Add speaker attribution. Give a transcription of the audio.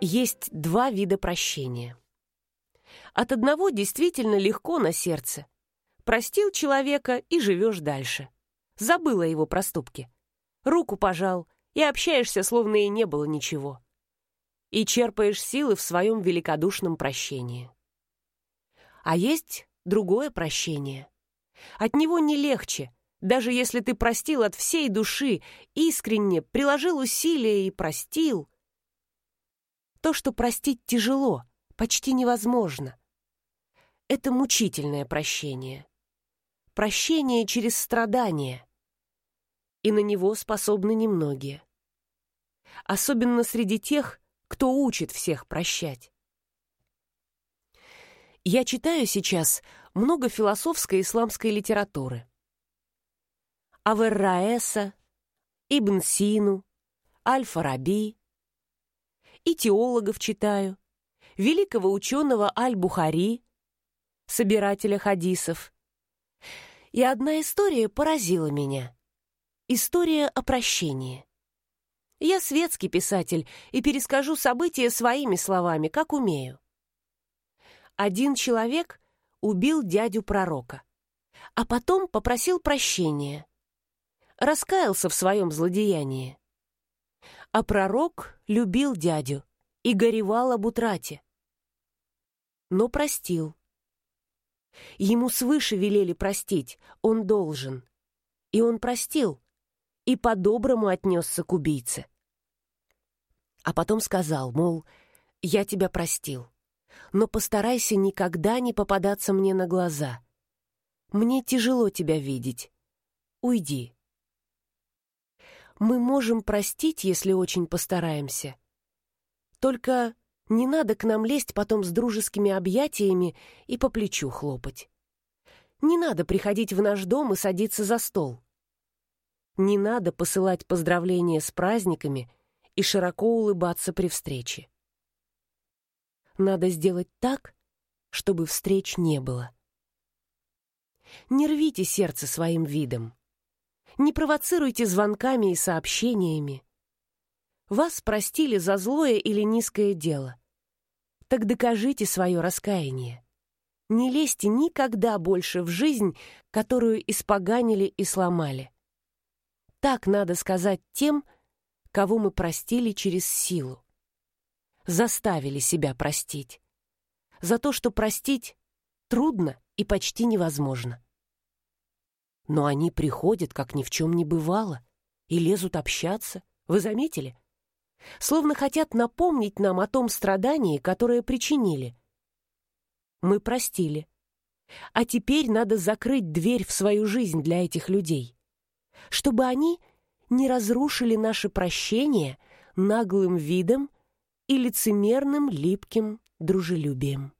Speaker 1: Есть два вида прощения. От одного действительно легко на сердце. Простил человека и живешь дальше. Забыла его проступки. Руку пожал и общаешься, словно и не было ничего. И черпаешь силы в своем великодушном прощении. А есть другое прощение. От него не легче, даже если ты простил от всей души, искренне приложил усилия и простил. То, что простить тяжело, почти невозможно. Это мучительное прощение. Прощение через страдания. И на него способны немногие. Особенно среди тех, кто учит всех прощать. Я читаю сейчас много философской исламской литературы. Аверраэса, Ибн Сину, Аль-Фараби. И теологов читаю, великого ученого Аль-Бухари, собирателя хадисов. И одна история поразила меня. История о прощении. Я светский писатель и перескажу события своими словами, как умею. Один человек убил дядю пророка, а потом попросил прощения – раскаялся в своем злодеянии. А пророк любил дядю и горевал об утрате. Но простил. Ему свыше велели простить, он должен. И он простил, и по-доброму отнесся к убийце. А потом сказал, мол, я тебя простил, но постарайся никогда не попадаться мне на глаза. Мне тяжело тебя видеть. Уйди мы можем простить, если очень постараемся. Только не надо к нам лезть потом с дружескими объятиями и по плечу хлопать. Не надо приходить в наш дом и садиться за стол. Не надо посылать поздравления с праздниками и широко улыбаться при встрече. Надо сделать так, чтобы встреч не было. Не рвите сердце своим видом. Не провоцируйте звонками и сообщениями. Вас простили за злое или низкое дело. Так докажите свое раскаяние. Не лезьте никогда больше в жизнь, которую испоганили и сломали. Так надо сказать тем, кого мы простили через силу. Заставили себя простить. За то, что простить трудно и почти невозможно. Но они приходят, как ни в чем не бывало, и лезут общаться. Вы заметили? Словно хотят напомнить нам о том страдании, которое причинили. Мы простили. А теперь надо закрыть дверь в свою жизнь для этих людей, чтобы они не разрушили наше прощение наглым видом и лицемерным липким дружелюбием.